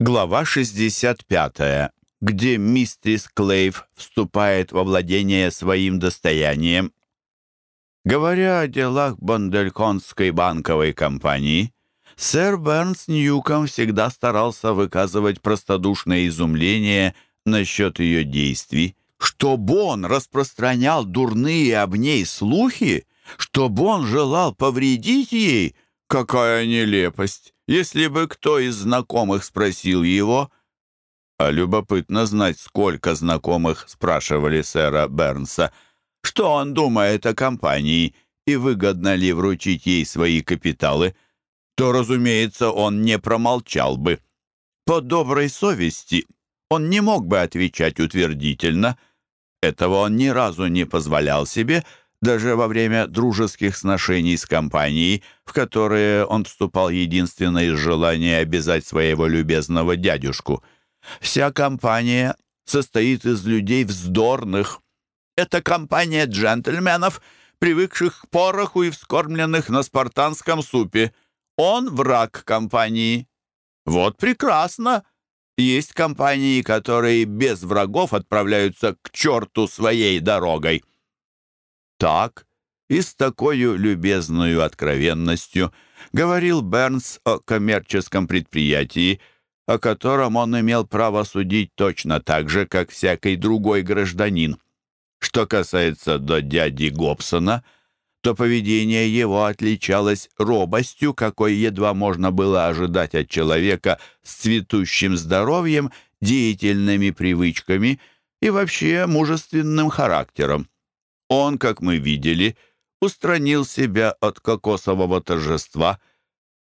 Глава 65, где мистерис Клейв вступает во владение своим достоянием. Говоря о делах Бандельконской банковой компании, сэр Бернс Ньюком всегда старался выказывать простодушное изумление насчет ее действий, чтобы он распространял дурные об ней слухи, чтобы он желал повредить ей, какая нелепость! Если бы кто из знакомых спросил его, а любопытно знать, сколько знакомых спрашивали сэра Бернса, что он думает о компании и выгодно ли вручить ей свои капиталы, то, разумеется, он не промолчал бы. По доброй совести он не мог бы отвечать утвердительно. Этого он ни разу не позволял себе, даже во время дружеских сношений с компанией, в которые он вступал единственно из желания обязать своего любезного дядюшку. Вся компания состоит из людей вздорных. Это компания джентльменов, привыкших к пороху и вскормленных на спартанском супе. Он враг компании. Вот прекрасно. Есть компании, которые без врагов отправляются к черту своей дорогой. Так и с такой любезной откровенностью говорил Бернс о коммерческом предприятии, о котором он имел право судить точно так же, как всякий другой гражданин. Что касается до дяди Гобсона, то поведение его отличалось робостью, какой едва можно было ожидать от человека с цветущим здоровьем, деятельными привычками и вообще мужественным характером. Он, как мы видели, устранил себя от кокосового торжества.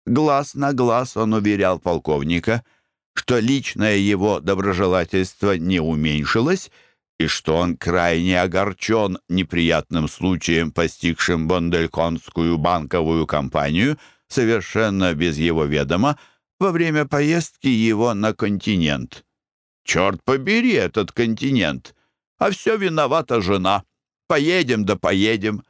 Глаз на глаз он уверял полковника, что личное его доброжелательство не уменьшилось и что он крайне огорчен неприятным случаем, постигшим Бондельконскую банковую компанию, совершенно без его ведома, во время поездки его на континент. «Черт побери этот континент! А все виновата жена!» Поедем да поедем».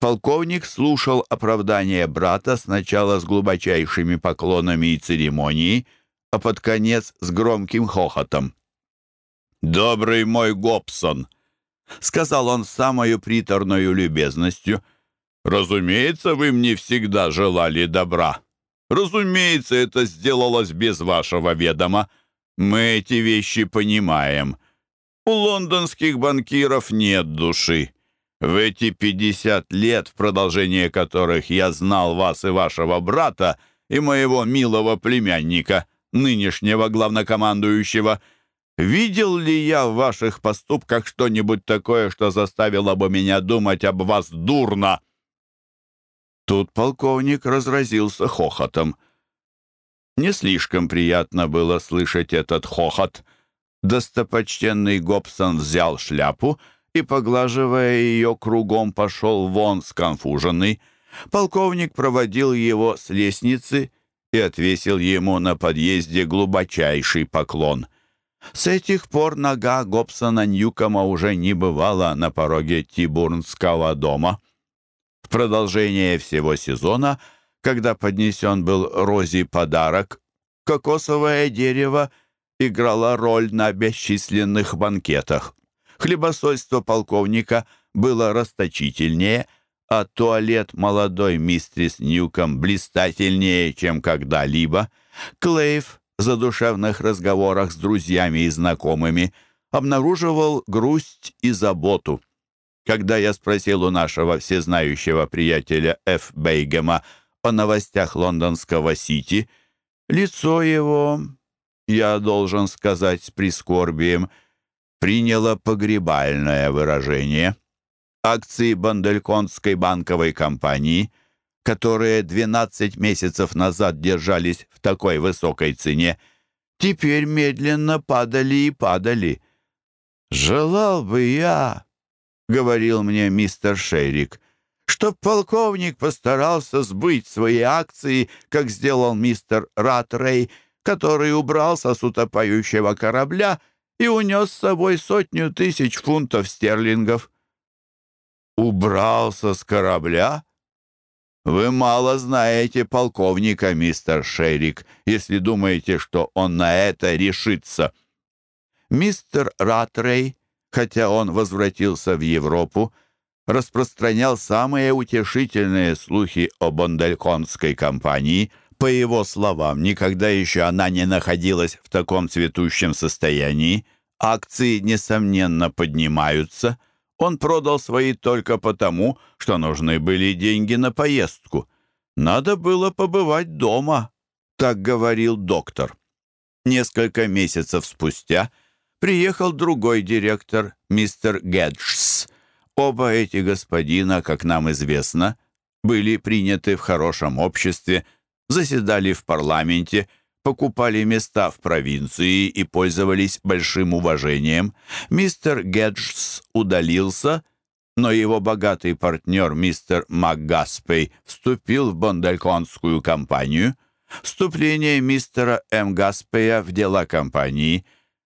Полковник слушал оправдание брата сначала с глубочайшими поклонами и церемонией, а под конец с громким хохотом. «Добрый мой Гобсон!» — сказал он с самою приторною любезностью. «Разумеется, вы мне всегда желали добра. Разумеется, это сделалось без вашего ведома. Мы эти вещи понимаем. У лондонских банкиров нет души. В эти пятьдесят лет, в продолжение которых я знал вас и вашего брата, и моего милого племянника, нынешнего главнокомандующего, видел ли я в ваших поступках что-нибудь такое, что заставило бы меня думать об вас дурно?» Тут полковник разразился хохотом. Не слишком приятно было слышать этот хохот — Достопочтенный Гобсон взял шляпу и, поглаживая ее кругом, пошел вон сконфуженный. Полковник проводил его с лестницы и отвесил ему на подъезде глубочайший поклон. С этих пор нога Гобсона Ньюкома уже не бывала на пороге Тибурнского дома. В продолжение всего сезона, когда поднесен был Рози подарок, кокосовое дерево — играла роль на бесчисленных банкетах. Хлебосольство полковника было расточительнее, а туалет молодой мистрис Ньюком блистательнее, чем когда-либо. Клейв в задушевных разговорах с друзьями и знакомыми обнаруживал грусть и заботу. Когда я спросил у нашего всезнающего приятеля Ф. Бейгема о новостях лондонского Сити, лицо его я должен сказать с прискорбием, приняло погребальное выражение. Акции Бандельконской банковой компании, которые 12 месяцев назад держались в такой высокой цене, теперь медленно падали и падали. «Желал бы я», — говорил мне мистер Шерик, чтоб полковник постарался сбыть свои акции, как сделал мистер Ратрей, который убрался с утопающего корабля и унес с собой сотню тысяч фунтов стерлингов. «Убрался с корабля?» «Вы мало знаете полковника, мистер Шерик, если думаете, что он на это решится». Мистер Ратрей, хотя он возвратился в Европу, распространял самые утешительные слухи о Бондальконской компании. По его словам, никогда еще она не находилась в таком цветущем состоянии. Акции, несомненно, поднимаются. Он продал свои только потому, что нужны были деньги на поездку. Надо было побывать дома, так говорил доктор. Несколько месяцев спустя приехал другой директор, мистер Геджс, Оба эти господина, как нам известно, были приняты в хорошем обществе, заседали в парламенте, покупали места в провинции и пользовались большим уважением. Мистер Геджс удалился, но его богатый партнер мистер МакГаспей вступил в Бондальконскую компанию. Вступление мистера М. Гаспея в дела компании,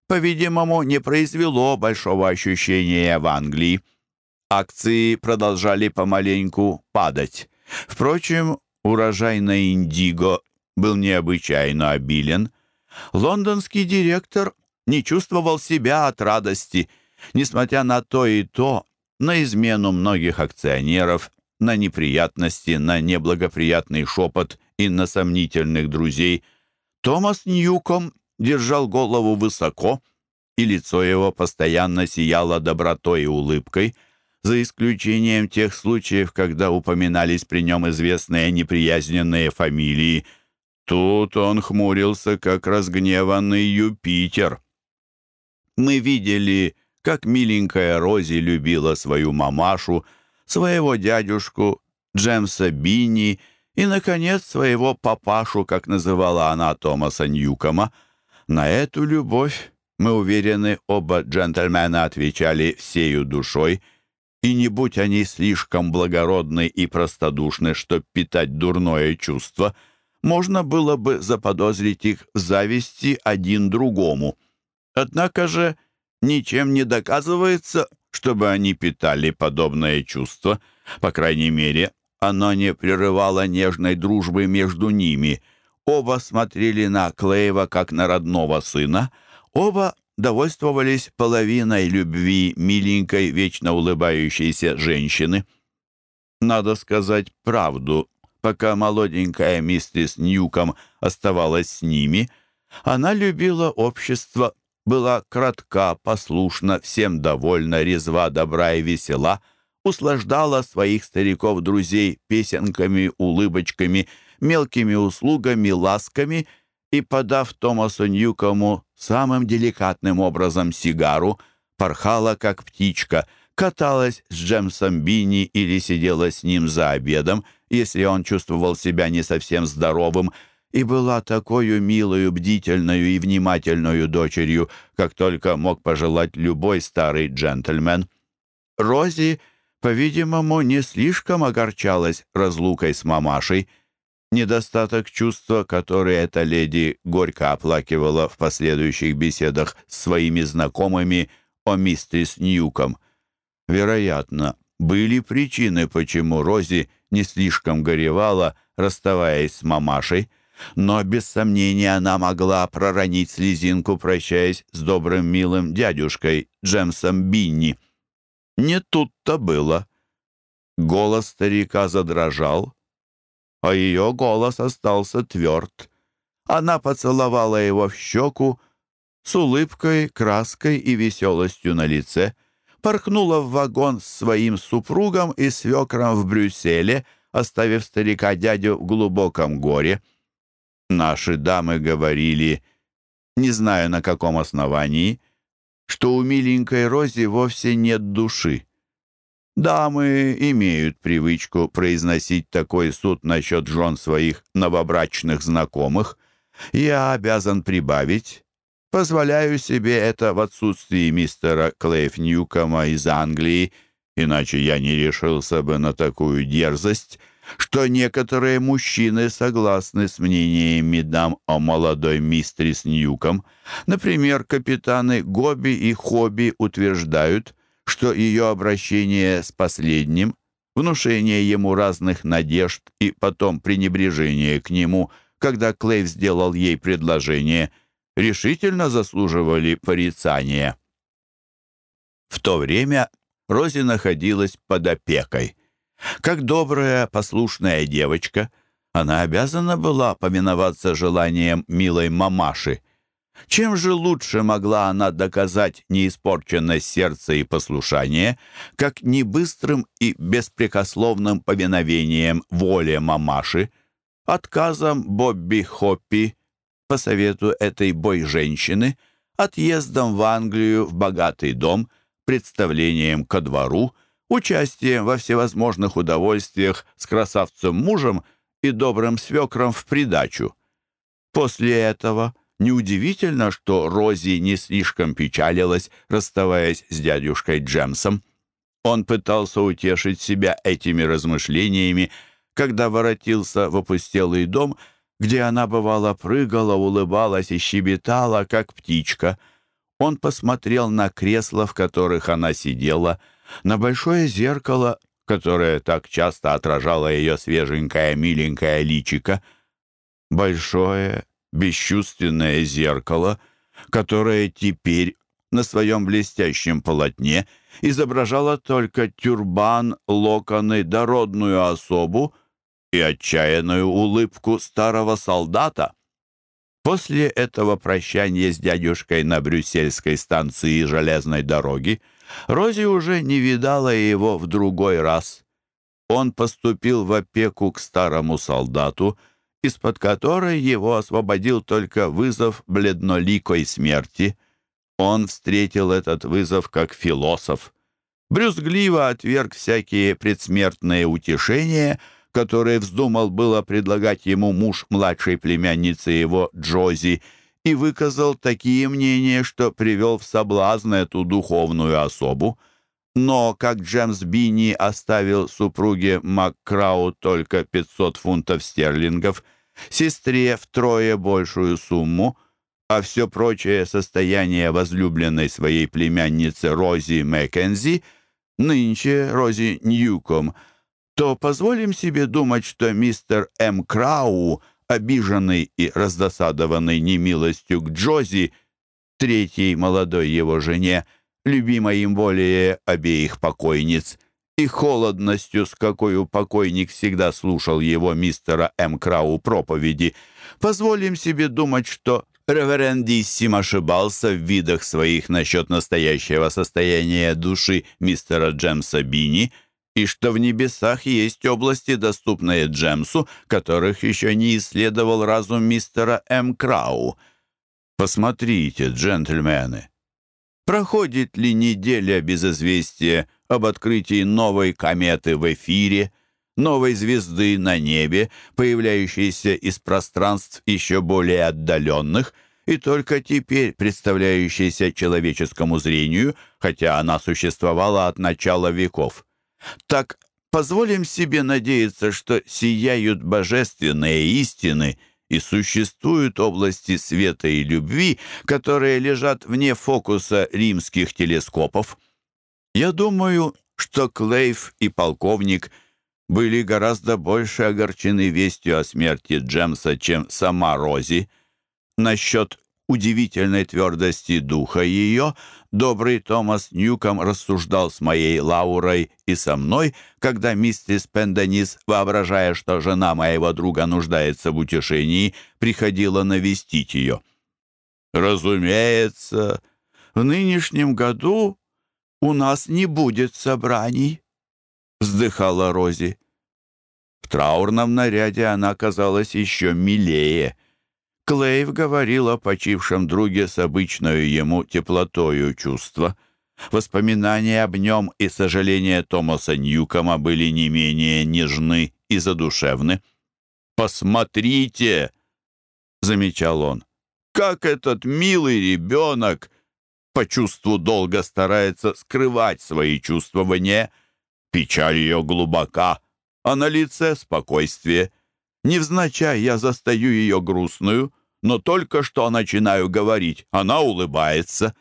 по-видимому, не произвело большого ощущения в Англии. Акции продолжали помаленьку падать. Впрочем, урожай на индиго был необычайно обилен. Лондонский директор не чувствовал себя от радости, несмотря на то и то, на измену многих акционеров, на неприятности, на неблагоприятный шепот и на сомнительных друзей. Томас Ньюком держал голову высоко, и лицо его постоянно сияло добротой и улыбкой — за исключением тех случаев, когда упоминались при нем известные неприязненные фамилии. Тут он хмурился, как разгневанный Юпитер. Мы видели, как миленькая Рози любила свою мамашу, своего дядюшку Джемса Бинни и, наконец, своего папашу, как называла она Томаса Ньюкома. На эту любовь, мы уверены, оба джентльмена отвечали всею душой — и не будь они слишком благородны и простодушны, чтобы питать дурное чувство, можно было бы заподозрить их в зависти один другому. Однако же ничем не доказывается, чтобы они питали подобное чувство. По крайней мере, оно не прерывало нежной дружбы между ними. Оба смотрели на Клеева как на родного сына, оба довольствовались половиной любви миленькой, вечно улыбающейся женщины. Надо сказать правду, пока молоденькая миссис Ньюком оставалась с ними, она любила общество, была кратка, послушна, всем довольна, резва, добра и весела, услаждала своих стариков-друзей песенками, улыбочками, мелкими услугами, ласками и, подав Томасу Ньюкому самым деликатным образом сигару, порхала, как птичка, каталась с Джемсом Бинни или сидела с ним за обедом, если он чувствовал себя не совсем здоровым, и была такой милою, бдительную и внимательную дочерью, как только мог пожелать любой старый джентльмен. Рози, по-видимому, не слишком огорчалась разлукой с мамашей, Недостаток чувства, который эта леди горько оплакивала в последующих беседах с своими знакомыми о мистерс Ньюком. Вероятно, были причины, почему Рози не слишком горевала, расставаясь с мамашей, но без сомнения она могла проронить слезинку, прощаясь с добрым милым дядюшкой Джемсом Бинни. Не тут-то было. Голос старика задрожал, а ее голос остался тверд. Она поцеловала его в щеку с улыбкой, краской и веселостью на лице, порхнула в вагон с своим супругом и свекром в Брюсселе, оставив старика дядю в глубоком горе. Наши дамы говорили, не знаю на каком основании, что у миленькой Рози вовсе нет души. Дамы имеют привычку произносить такой суд насчет жен своих новобрачных знакомых. Я обязан прибавить. Позволяю себе это в отсутствии мистера Клейф Ньюкома из Англии, иначе я не решился бы на такую дерзость, что некоторые мужчины согласны с мнениями дам о молодой мистерис Ньюком. Например, капитаны Гоби и Хобби утверждают, что ее обращение с последним внушение ему разных надежд и потом пренебрежение к нему, когда Клейв сделал ей предложение, решительно заслуживали порицания. В то время Рози находилась под опекой. Как добрая, послушная девочка, она обязана была повиноваться желаниям милой мамаши. Чем же лучше могла она доказать неиспорченность сердца и послушание, как не быстрым и беспрекословным повиновением воле мамаши, отказом Бобби Хоппи по совету этой бой-женщины, отъездом в Англию в богатый дом, представлением ко двору, участием во всевозможных удовольствиях с красавцем-мужем и добрым свекром в придачу. После этого неудивительно, что Рози не слишком печалилась, расставаясь с дядюшкой Джемсом. Он пытался утешить себя этими размышлениями, когда воротился в опустелый дом, где она, бывало, прыгала, улыбалась и щебетала, как птичка — он посмотрел на кресла, в которых она сидела, на большое зеркало, которое так часто отражало ее свеженькое миленькое личико. Большое, бесчувственное зеркало, которое теперь на своем блестящем полотне изображало только тюрбан, локоны, дородную особу и отчаянную улыбку старого солдата. После этого прощания с дядюшкой на брюссельской станции железной дороги Рози уже не видала его в другой раз. Он поступил в опеку к старому солдату, из-под которой его освободил только вызов бледноликой смерти. Он встретил этот вызов как философ. Брюзгливо отверг всякие предсмертные утешения — которые вздумал было предлагать ему муж младшей племянницы его Джози, и выказал такие мнения, что привел в соблазн эту духовную особу. Но как Джемс Бинни оставил супруге Маккрау только 500 фунтов стерлингов, сестре втрое большую сумму, а все прочее состояние возлюбленной своей племянницы Рози Маккензи, нынче Рози Ньюком – то позволим себе думать, что мистер М. Крау, обиженный и раздосадованный немилостью к Джози, третьей молодой его жене, любимой им более обеих покойниц, и холодностью, с какой покойник всегда слушал его мистера М. Крау проповеди, позволим себе думать, что Реверендиссим ошибался в видах своих насчет настоящего состояния души мистера Джемса Бини — и что в небесах есть области, доступные Джемсу, которых еще не исследовал разум мистера М. Крау. Посмотрите, джентльмены, проходит ли неделя без известия об открытии новой кометы в эфире, новой звезды на небе, появляющейся из пространств еще более отдаленных — и только теперь представляющейся человеческому зрению, хотя она существовала от начала веков. Так позволим себе надеяться, что сияют божественные истины и существуют области света и любви, которые лежат вне фокуса римских телескопов. Я думаю, что Клейв и полковник были гораздо больше огорчены вестью о смерти Джемса, чем сама Рози. Насчет удивительной твердости духа ее, добрый Томас Ньюком рассуждал с моей Лаурой и со мной, когда миссис Пенденис, воображая, что жена моего друга нуждается в утешении, приходила навестить ее. «Разумеется, в нынешнем году у нас не будет собраний», — вздыхала Рози. В траурном наряде она казалась еще милее — Клейв говорил о почившем друге с обычной ему теплотою чувства. Воспоминания об нем и сожаления Томаса Ньюкома были не менее нежны и задушевны. «Посмотрите!» — замечал он. «Как этот милый ребенок по чувству долга старается скрывать свои чувствования. Печаль ее глубока, а на лице спокойствие. Невзначай я застаю ее грустную, но только что начинаю говорить, она улыбается.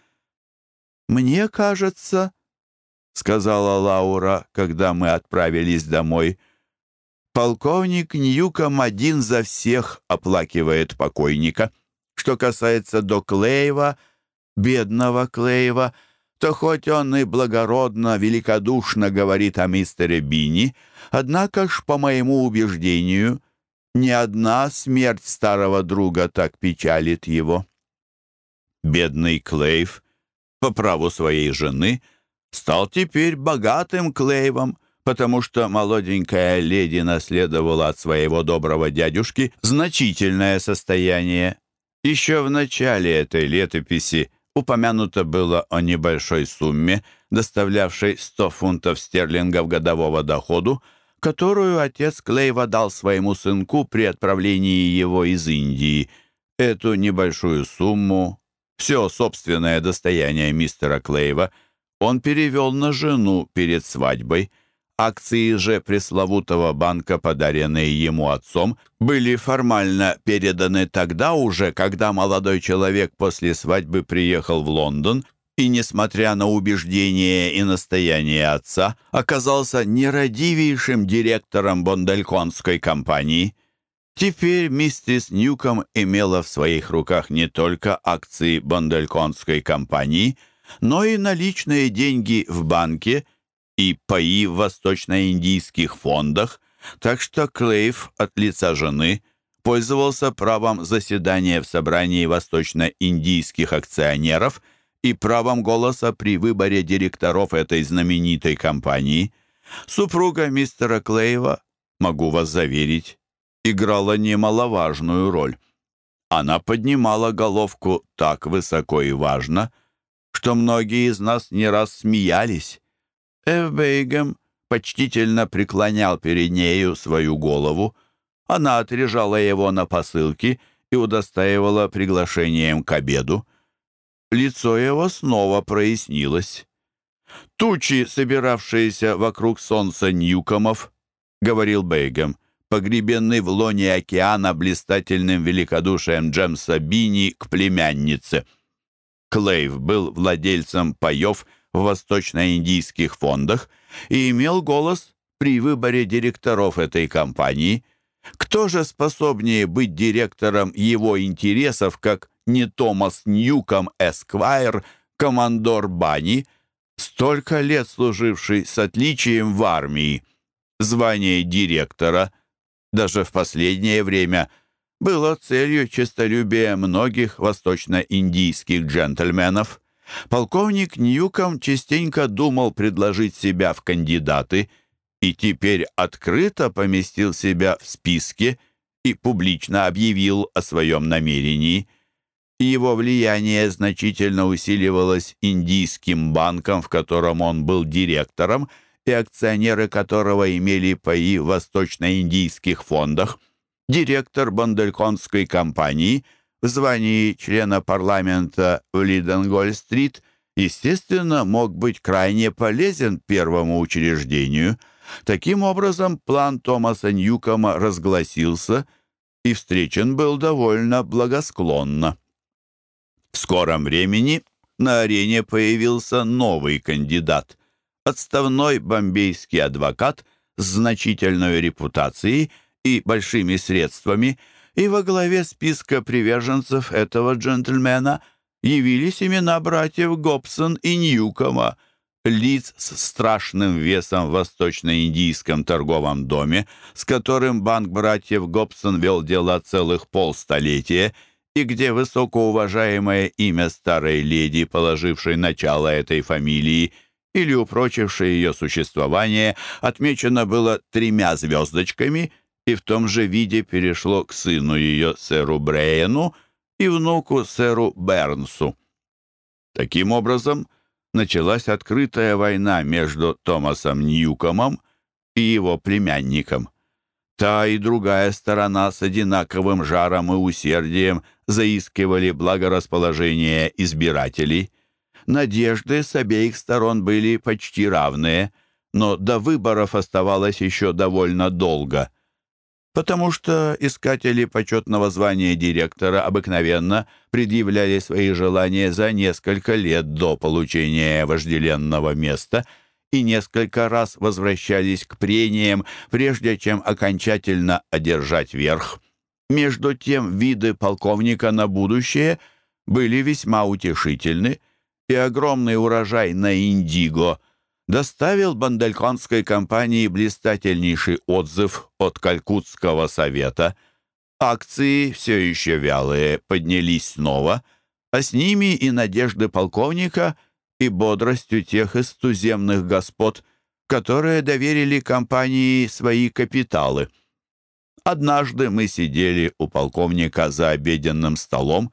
«Мне кажется, — сказала Лаура, когда мы отправились домой. Полковник Ньюком один за всех оплакивает покойника. Что касается до Клеева, бедного Клеева, то хоть он и благородно, великодушно говорит о мистере Бини, однако ж, по моему убеждению, ни одна смерть старого друга так печалит его. Бедный Клейв, по праву своей жены, стал теперь богатым Клейвом, потому что молоденькая леди наследовала от своего доброго дядюшки значительное состояние. Еще в начале этой летописи упомянуто было о небольшой сумме, доставлявшей 100 фунтов стерлингов годового доходу, которую отец Клейва дал своему сынку при отправлении его из Индии. Эту небольшую сумму, все собственное достояние мистера Клейва, он перевел на жену перед свадьбой. Акции же пресловутого банка, подаренные ему отцом, были формально переданы тогда уже, когда молодой человек после свадьбы приехал в Лондон и, несмотря на убеждения и настояние отца, оказался нерадивейшим директором Бондальконской компании. Теперь миссис Ньюком имела в своих руках не только акции Бондальконской компании, но и наличные деньги в банке и паи в восточно-индийских фондах, так что Клейв от лица жены пользовался правом заседания в собрании восточно-индийских акционеров – и правом голоса при выборе директоров этой знаменитой компании. Супруга мистера Клейва, могу вас заверить, играла немаловажную роль. Она поднимала головку так высоко и важно, что многие из нас не раз смеялись. Эвбейгем почтительно преклонял перед нею свою голову. Она отрежала его на посылки и удостаивала приглашением к обеду. Лицо его снова прояснилось. «Тучи, собиравшиеся вокруг солнца Ньюкомов», — говорил Бейгем, погребены в лоне океана блистательным великодушием Джемса Бини к племяннице. Клейв был владельцем паев в восточно-индийских фондах и имел голос при выборе директоров этой компании. Кто же способнее быть директором его интересов, как не Томас Ньюком Эсквайр, командор Бани, столько лет служивший с отличием в армии. Звание директора, даже в последнее время, было целью честолюбия многих восточно-индийских джентльменов. Полковник Ньюком частенько думал предложить себя в кандидаты и теперь открыто поместил себя в списке и публично объявил о своем намерении – его влияние значительно усиливалось Индийским банком, в котором он был директором, и акционеры которого имели паи в восточно-индийских фондах. Директор Бандельконской компании в звании члена парламента в Лиденголь-стрит естественно, мог быть крайне полезен первому учреждению. Таким образом, план Томаса Ньюкома разгласился и встречен был довольно благосклонно. В скором времени на арене появился новый кандидат. Отставной бомбейский адвокат с значительной репутацией и большими средствами, и во главе списка приверженцев этого джентльмена явились имена братьев Гобсон и Ньюкома, лиц с страшным весом в восточно-индийском торговом доме, с которым банк братьев Гобсон вел дела целых полстолетия и где высокоуважаемое имя старой леди, положившей начало этой фамилии, или упрочившей ее существование, отмечено было тремя звездочками и в том же виде перешло к сыну ее, сэру Брейену, и внуку, сэру Бернсу. Таким образом, началась открытая война между Томасом Ньюкомом и его племянником. Та и другая сторона с одинаковым жаром и усердием заискивали благорасположение избирателей. Надежды с обеих сторон были почти равные, но до выборов оставалось еще довольно долго, потому что искатели почетного звания директора обыкновенно предъявляли свои желания за несколько лет до получения вожделенного места – и несколько раз возвращались к прениям, прежде чем окончательно одержать верх. Между тем виды полковника на будущее были весьма утешительны, и огромный урожай на Индиго доставил Бандельконской компании блистательнейший отзыв от Калькутского совета. Акции, все еще вялые, поднялись снова, а с ними и надежды полковника — и бодростью тех из туземных господ, которые доверили компании свои капиталы. Однажды мы сидели у полковника за обеденным столом.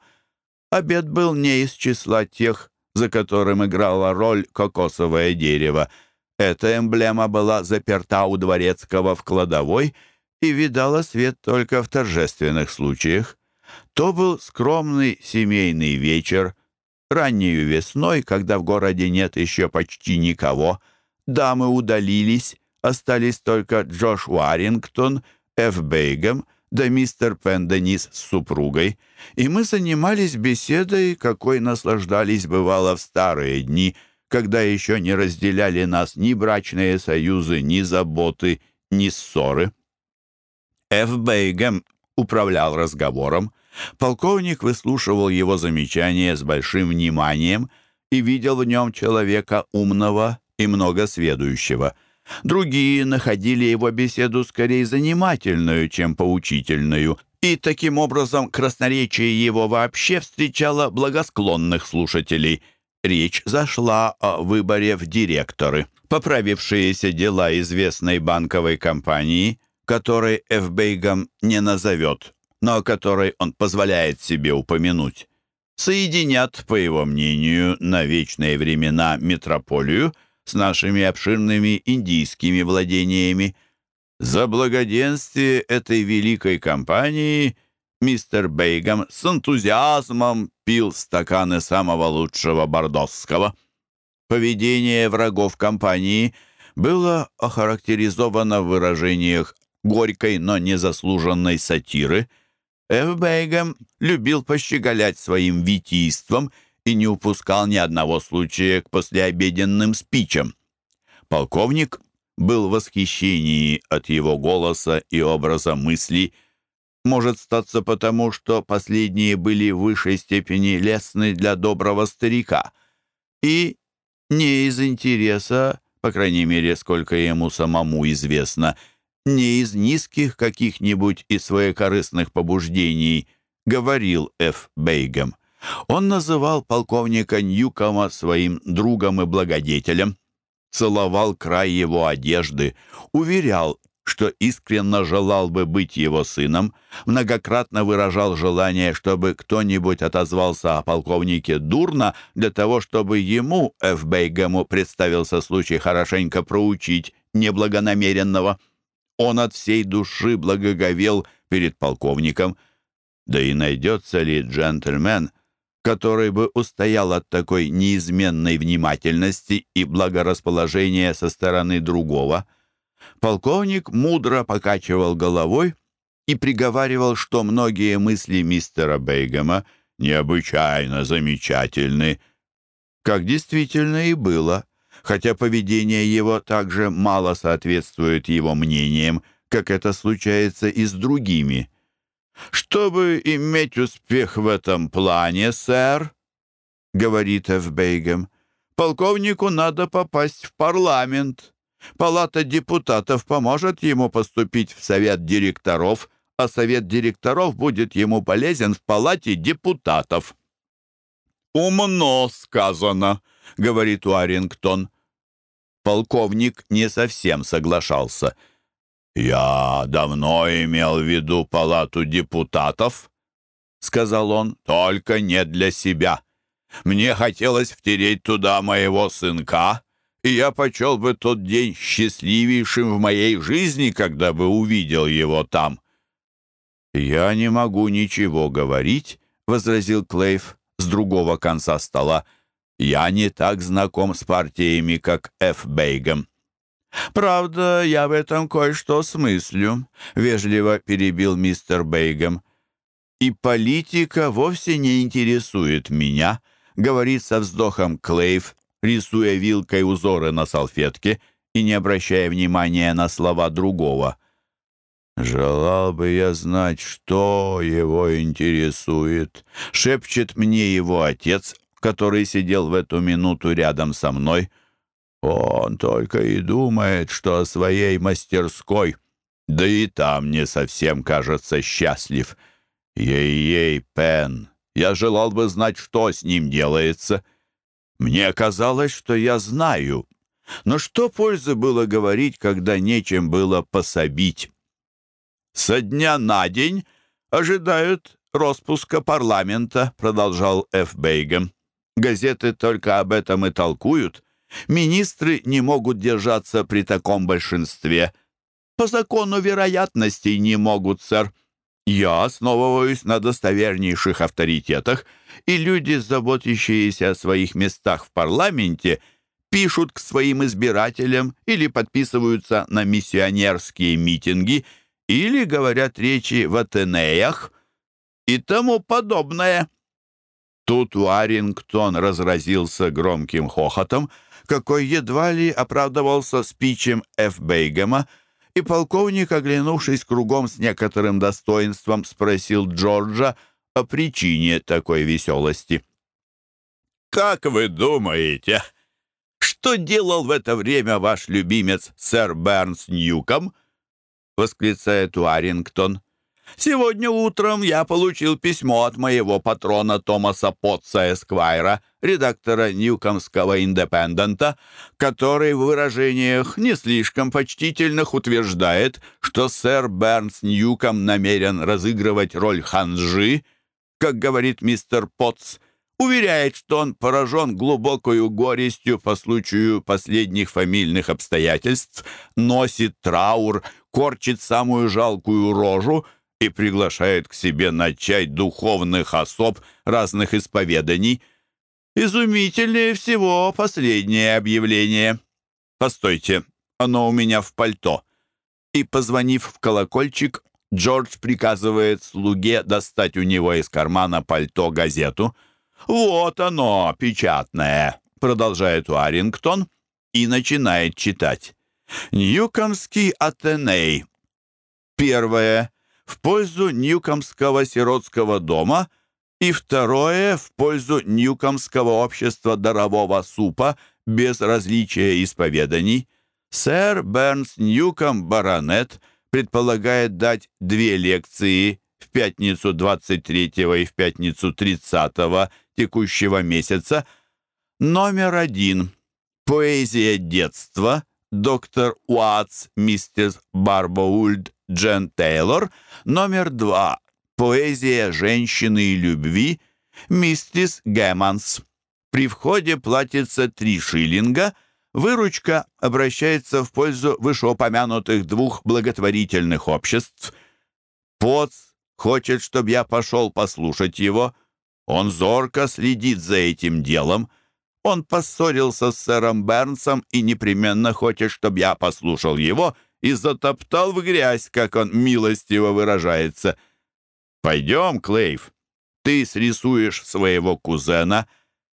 Обед был не из числа тех, за которым играла роль кокосовое дерево. Эта эмблема была заперта у дворецкого в кладовой и видала свет только в торжественных случаях. То был скромный семейный вечер — Раннею весной, когда в городе нет еще почти никого, дамы удалились, остались только Джош Уаррингтон, Эф Бейгем да мистер Пенденис с супругой, и мы занимались беседой, какой наслаждались бывало в старые дни, когда еще не разделяли нас ни брачные союзы, ни заботы, ни ссоры. Эф Бейгем управлял разговором, Полковник выслушивал его замечания с большим вниманием и видел в нем человека умного и многосведущего. Другие находили его беседу скорее занимательную, чем поучительную, и таким образом красноречие его вообще встречало благосклонных слушателей. Речь зашла о выборе в директоры. Поправившиеся дела известной банковой компании, которой Эфбейгам не назовет но о которой он позволяет себе упомянуть, соединят, по его мнению, на вечные времена метрополию с нашими обширными индийскими владениями. За благоденствие этой великой компании мистер Бейгам с энтузиазмом пил стаканы самого лучшего бордосского. Поведение врагов компании было охарактеризовано в выражениях горькой, но незаслуженной сатиры – Эвбейгем любил пощеголять своим витийством и не упускал ни одного случая к послеобеденным спичам. Полковник был в восхищении от его голоса и образа мыслей, может статься потому, что последние были в высшей степени лестны для доброго старика, и не из интереса, по крайней мере, сколько ему самому известно – не из низких каких-нибудь и своекорыстных побуждений, говорил Ф. Бейгем. Он называл полковника Ньюкома своим другом и благодетелем, целовал край его одежды, уверял, что искренне желал бы быть его сыном, многократно выражал желание, чтобы кто-нибудь отозвался о полковнике дурно, для того, чтобы ему, Ф. Бейгему, представился случай хорошенько проучить неблагонамеренного. Он от всей души благоговел перед полковником. Да и найдется ли джентльмен, который бы устоял от такой неизменной внимательности и благорасположения со стороны другого? Полковник мудро покачивал головой и приговаривал, что многие мысли мистера Бейгема необычайно замечательны, как действительно и было — хотя поведение его также мало соответствует его мнениям, как это случается и с другими. «Чтобы иметь успех в этом плане, сэр», — говорит Эфбейгем, «полковнику надо попасть в парламент. Палата депутатов поможет ему поступить в совет директоров, а совет директоров будет ему полезен в палате депутатов». «Умно сказано», — говорит Уарингтон. Полковник не совсем соглашался. «Я давно имел в виду палату депутатов», — сказал он, — «только не для себя. Мне хотелось втереть туда моего сынка, и я почел бы тот день счастливейшим в моей жизни, когда бы увидел его там». «Я не могу ничего говорить», — возразил Клейв с другого конца стола. Я не так знаком с партиями, как Ф. Бейгем. «Правда, я в этом кое-что смыслю», — вежливо перебил мистер Бейгем. «И политика вовсе не интересует меня», — говорит со вздохом Клейв, рисуя вилкой узоры на салфетке и не обращая внимания на слова другого. «Желал бы я знать, что его интересует», — шепчет мне его отец, который сидел в эту минуту рядом со мной. «Он только и думает, что о своей мастерской, да и там не совсем кажется счастлив. Ей-ей, Пен, я желал бы знать, что с ним делается. Мне казалось, что я знаю, но что пользы было говорить, когда нечем было пособить?» «Со дня на день ожидают распуска парламента», продолжал Ф. Бейгем. «Газеты только об этом и толкуют. Министры не могут держаться при таком большинстве. По закону вероятностей не могут, сэр. Я основываюсь на достовернейших авторитетах, и люди, заботящиеся о своих местах в парламенте, пишут к своим избирателям или подписываются на миссионерские митинги – или говорят речи в Атенеях и тому подобное. Тут Уарингтон разразился громким хохотом, какой едва ли оправдывался спичем Ф. Бейгема, и полковник, оглянувшись кругом с некоторым достоинством, спросил Джорджа о причине такой веселости. «Как вы думаете, что делал в это время ваш любимец сэр Бернс Ньюком?» — восклицает Уарингтон. «Сегодня утром я получил письмо от моего патрона Томаса Потца Эсквайра, редактора Ньюкомского «Индепендента», который в выражениях не слишком почтительных утверждает, что сэр Бернс Ньюком намерен разыгрывать роль ханжи, как говорит мистер Потц, уверяет, что он поражен глубокою горестью по случаю последних фамильных обстоятельств, носит траур, корчит самую жалкую рожу и приглашает к себе на чай духовных особ разных исповеданий. Изумительнее всего последнее объявление. Постойте, оно у меня в пальто. И, позвонив в колокольчик, Джордж приказывает слуге достать у него из кармана пальто газету. «Вот оно, печатное», — продолжает Уарингтон и начинает читать. Ньюкомский Атеней. Первое. В пользу Ньюкомского сиротского дома. И второе. В пользу Ньюкомского общества дарового супа без различия исповеданий. Сэр Бернс Ньюком, баронет, предполагает дать две лекции в пятницу 23 и в пятницу 30 текущего месяца. Номер один. Поэзия детства – доктор Уатс, мистер Барбоульд, Джен Тейлор. Номер два. Поэзия женщины и любви, миссис Гэммонс. При входе платится три шиллинга. Выручка обращается в пользу вышеупомянутых двух благотворительных обществ. Поц хочет, чтобы я пошел послушать его. Он зорко следит за этим делом — он поссорился с сэром Бернсом и непременно хочет, чтобы я послушал его и затоптал в грязь, как он милостиво выражается. Пойдем, Клейв, ты срисуешь своего кузена,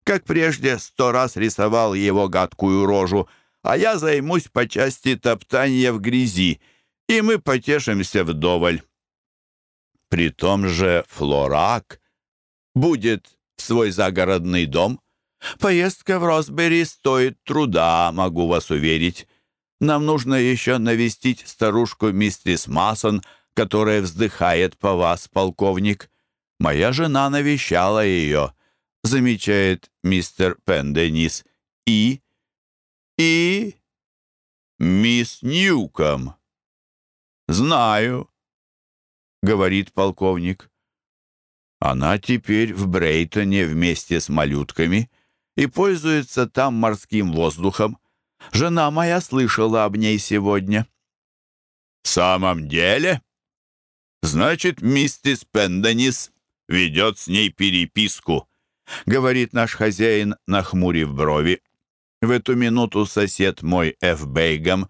как прежде сто раз рисовал его гадкую рожу, а я займусь по части топтания в грязи, и мы потешимся вдоволь. При том же Флорак будет в свой загородный дом — Поездка в Росбери стоит труда, могу вас уверить. Нам нужно еще навестить старушку мистерис Масон, которая вздыхает по вас, полковник. Моя жена навещала ее, замечает мистер Пенденис. И... и... мисс Ньюком. Знаю, говорит полковник. Она теперь в Брейтоне вместе с малютками — и пользуется там морским воздухом. Жена моя слышала об ней сегодня». «В самом деле?» «Значит, миссис Пенденис ведет с ней переписку», — говорит наш хозяин, нахмурив брови. В эту минуту сосед мой Ф. Бейгам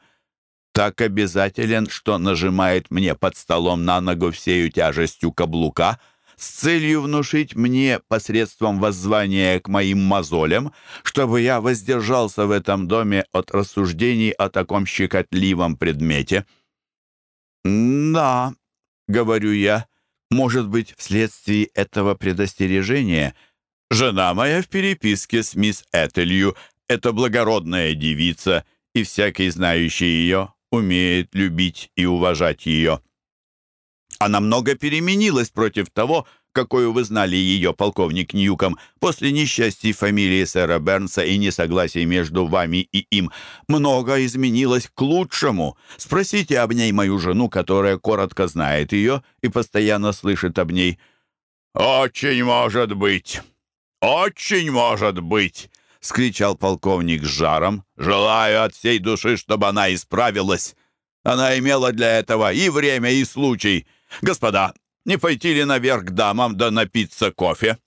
так обязателен, что нажимает мне под столом на ногу всею тяжестью каблука, с целью внушить мне посредством воззвания к моим мозолям, чтобы я воздержался в этом доме от рассуждений о таком щекотливом предмете. «Да», — говорю я, — «может быть, вследствие этого предостережения жена моя в переписке с мисс Этелью — это благородная девица, и всякий, знающий ее, умеет любить и уважать ее». Она много переменилась против того, какую вы знали ее, полковник Ньюком, после несчастья фамилии сэра Бернса и несогласий между вами и им. Много изменилось к лучшему. Спросите об ней мою жену, которая коротко знает ее и постоянно слышит об ней. «Очень может быть! Очень может быть!» — скричал полковник с жаром. «Желаю от всей души, чтобы она исправилась. Она имела для этого и время, и случай». «Господа, не пойти ли наверх к дамам да напиться кофе?»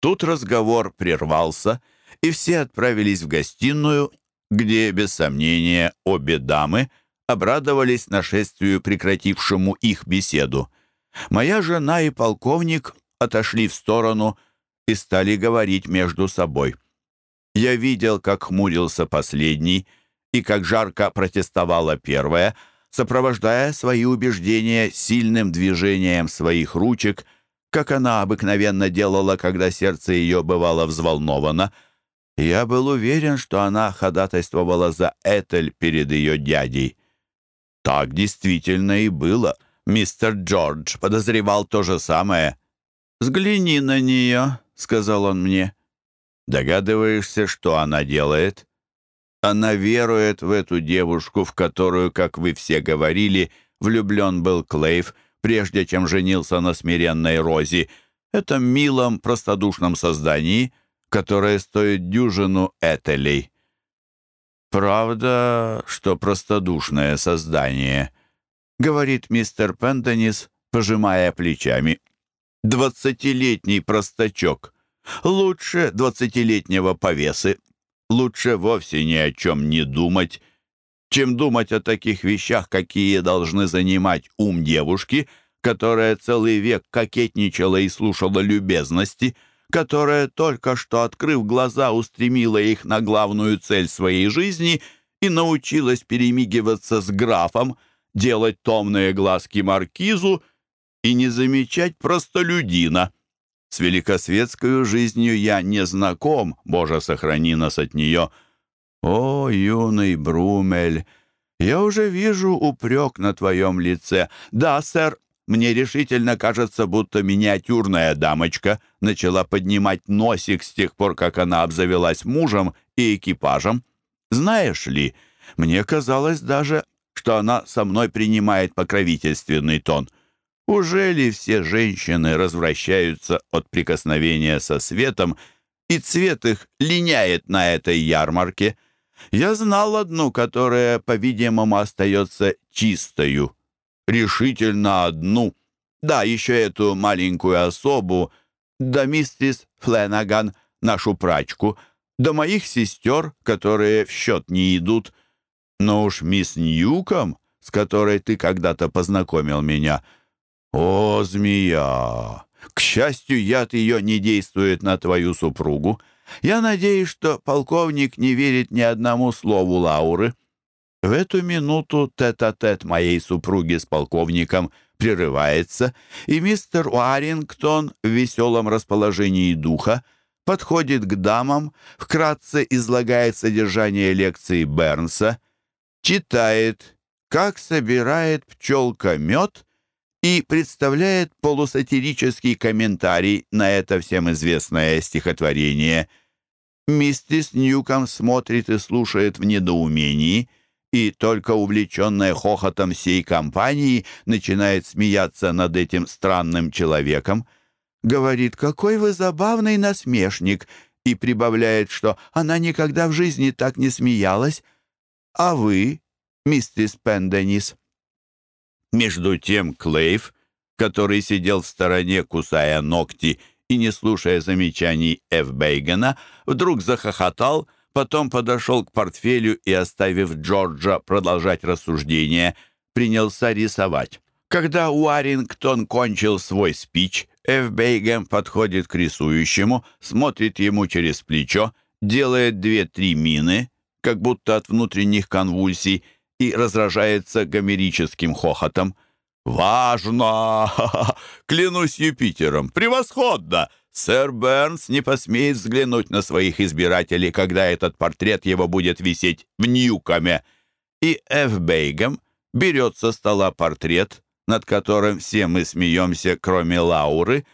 Тут разговор прервался, и все отправились в гостиную, где, без сомнения, обе дамы обрадовались нашествию, прекратившему их беседу. Моя жена и полковник отошли в сторону и стали говорить между собой. Я видел, как хмурился последний и как жарко протестовала первая — сопровождая свои убеждения сильным движением своих ручек, как она обыкновенно делала, когда сердце ее бывало взволновано. Я был уверен, что она ходатайствовала за Этель перед ее дядей. Так действительно и было. Мистер Джордж подозревал то же самое. «Взгляни на нее», — сказал он мне. «Догадываешься, что она делает?» Она верует в эту девушку, в которую, как вы все говорили, влюблен был Клейв, прежде чем женился на смиренной Розе, этом милом, простодушном создании, которое стоит дюжину этелей. «Правда, что простодушное создание», — говорит мистер Пенденис, пожимая плечами. «Двадцатилетний простачок. Лучше двадцатилетнего повесы» лучше вовсе ни о чем не думать, чем думать о таких вещах, какие должны занимать ум девушки, которая целый век кокетничала и слушала любезности, которая, только что открыв глаза, устремила их на главную цель своей жизни и научилась перемигиваться с графом, делать томные глазки маркизу и не замечать простолюдина. С великосветской жизнью я не знаком, Боже, сохрани нас от нее. О, юный Брумель, я уже вижу упрек на твоем лице. Да, сэр, мне решительно кажется, будто миниатюрная дамочка начала поднимать носик с тех пор, как она обзавелась мужем и экипажем. Знаешь ли, мне казалось даже, что она со мной принимает покровительственный тон — уже ли все женщины развращаются от прикосновения со светом, и цвет их линяет на этой ярмарке? Я знал одну, которая, по-видимому, остается чистою. Решительно одну. Да, еще эту маленькую особу, да миссис Фленаган, нашу прачку, да моих сестер, которые в счет не идут. Но уж мисс Ньюком, с которой ты когда-то познакомил меня — «О, змея! К счастью, яд ее не действует на твою супругу. Я надеюсь, что полковник не верит ни одному слову Лауры». В эту минуту тет-а-тет -тет моей супруги с полковником прерывается, и мистер Уарингтон в веселом расположении духа подходит к дамам, вкратце излагает содержание лекции Бернса, читает, как собирает пчелка мед и представляет полусатирический комментарий на это всем известное стихотворение. Миссис Ньюком смотрит и слушает в недоумении, и только увлеченная хохотом всей компании начинает смеяться над этим странным человеком. Говорит, какой вы забавный насмешник, и прибавляет, что она никогда в жизни так не смеялась. А вы, миссис Пенденис, между тем Клейв, который сидел в стороне, кусая ногти и не слушая замечаний Эф Бейгена, вдруг захохотал, потом подошел к портфелю и, оставив Джорджа продолжать рассуждение, принялся рисовать. Когда Уарингтон кончил свой спич, Эф Бейгем подходит к рисующему, смотрит ему через плечо, делает две-три мины, как будто от внутренних конвульсий, и разражается гомерическим хохотом. «Важно! Клянусь Юпитером! Превосходно! Сэр Бернс не посмеет взглянуть на своих избирателей, когда этот портрет его будет висеть в Ньюкоме!» И Эф Бейгем берет со стола портрет, над которым все мы смеемся, кроме Лауры,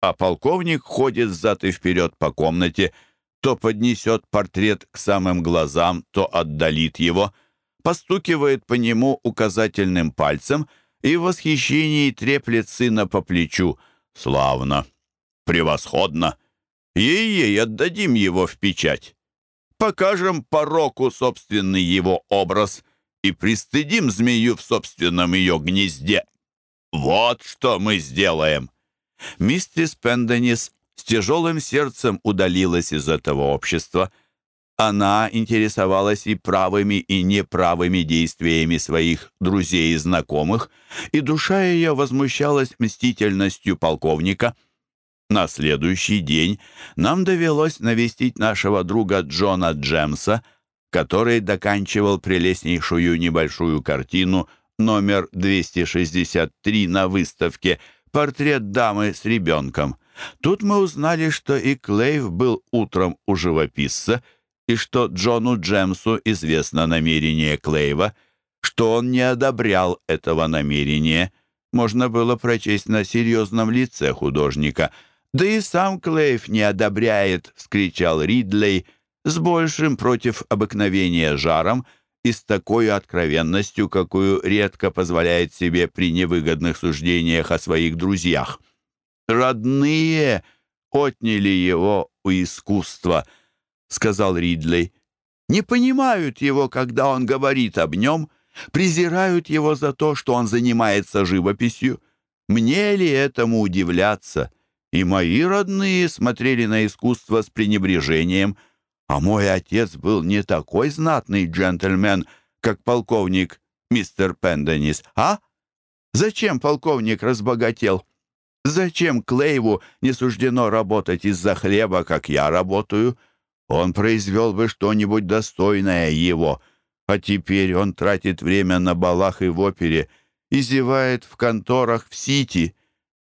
а полковник ходит взад и вперед по комнате, то поднесет портрет к самым глазам, то отдалит его, постукивает по нему указательным пальцем и в восхищении треплет сына по плечу. «Славно! Превосходно! Ей-ей, отдадим его в печать! Покажем пороку собственный его образ и пристыдим змею в собственном ее гнезде!» «Вот что мы сделаем!» Миссис Пенденис с тяжелым сердцем удалилась из этого общества. Она интересовалась и правыми, и неправыми действиями своих друзей и знакомых, и душа ее возмущалась мстительностью полковника. На следующий день нам довелось навестить нашего друга Джона Джемса, который доканчивал прелестнейшую небольшую картину — номер 263 на выставке «Портрет дамы с ребенком». Тут мы узнали, что и Клейв был утром у живописца, и что Джону Джемсу известно намерение Клейва, что он не одобрял этого намерения. Можно было прочесть на серьезном лице художника. «Да и сам Клейв не одобряет», — вскричал Ридлей, с большим против обыкновения жаром — и с такой откровенностью, какую редко позволяет себе при невыгодных суждениях о своих друзьях. «Родные отняли его у искусства», — сказал Ридли. «Не понимают его, когда он говорит об нем, презирают его за то, что он занимается живописью. Мне ли этому удивляться?» И мои родные смотрели на искусство с пренебрежением — а мой отец был не такой знатный джентльмен, как полковник мистер Пенденис, а? Зачем полковник разбогател? Зачем Клейву не суждено работать из-за хлеба, как я работаю? Он произвел бы что-нибудь достойное его, а теперь он тратит время на балах и в опере и зевает в конторах в Сити.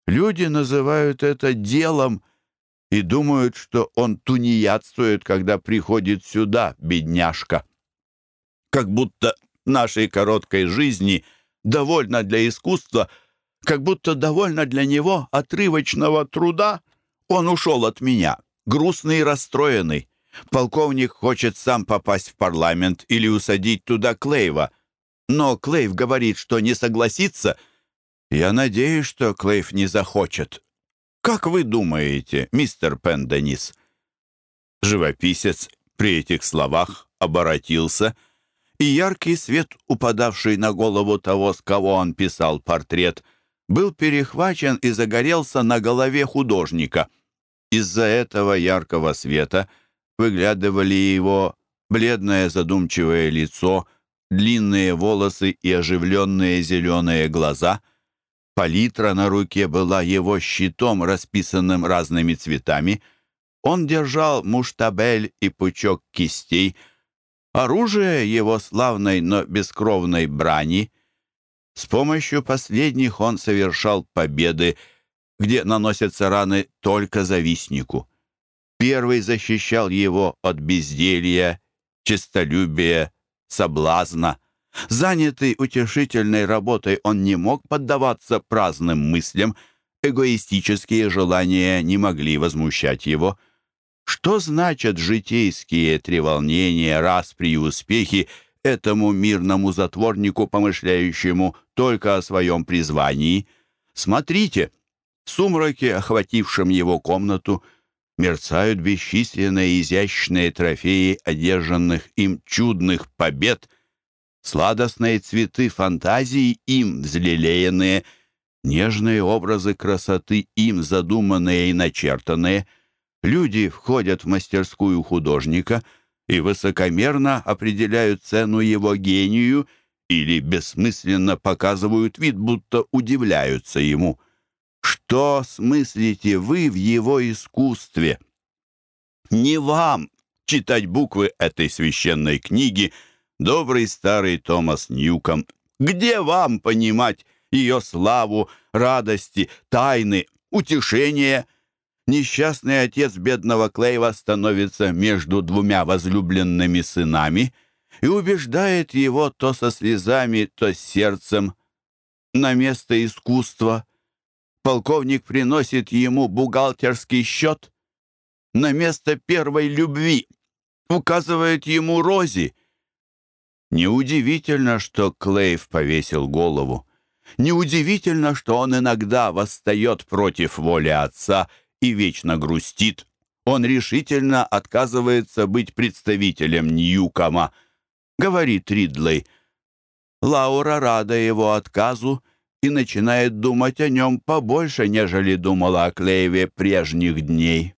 Люди называют это делом — и думают, что он тунеядствует, когда приходит сюда, бедняжка. Как будто нашей короткой жизни довольно для искусства, как будто довольно для него отрывочного труда. Он ушел от меня, грустный и расстроенный. Полковник хочет сам попасть в парламент или усадить туда Клейва. Но Клейв говорит, что не согласится. Я надеюсь, что Клейв не захочет. Как вы думаете, мистер Пенденис?» Живописец при этих словах оборотился, и яркий свет, упадавший на голову того, с кого он писал портрет, был перехвачен и загорелся на голове художника. Из-за этого яркого света выглядывали его бледное задумчивое лицо, длинные волосы и оживленные зеленые глаза — Палитра на руке была его щитом, расписанным разными цветами. Он держал муштабель и пучок кистей. Оружие его славной, но бескровной брани. С помощью последних он совершал победы, где наносятся раны только завистнику. Первый защищал его от безделья, честолюбия, соблазна — Занятый утешительной работой, он не мог поддаваться праздным мыслям, эгоистические желания не могли возмущать его. Что значат житейские треволнения, распри и успехи этому мирному затворнику, помышляющему только о своем призвании? Смотрите, в сумраке, охватившем его комнату, мерцают бесчисленные изящные трофеи одержанных им чудных побед — сладостные цветы фантазии им взлелеянные, нежные образы красоты им задуманные и начертанные. Люди входят в мастерскую художника и высокомерно определяют цену его гению или бессмысленно показывают вид, будто удивляются ему. Что смыслите вы в его искусстве? Не вам читать буквы этой священной книги, добрый старый Томас Ньюком. Где вам понимать ее славу, радости, тайны, утешения? Несчастный отец бедного Клейва становится между двумя возлюбленными сынами и убеждает его то со слезами, то с сердцем на место искусства. Полковник приносит ему бухгалтерский счет на место первой любви, указывает ему Рози. Неудивительно, что Клейв повесил голову. Неудивительно, что он иногда восстает против воли отца и вечно грустит. Он решительно отказывается быть представителем Ньюкома, говорит Ридлей. Лаура рада его отказу и начинает думать о нем побольше, нежели думала о Клейве прежних дней.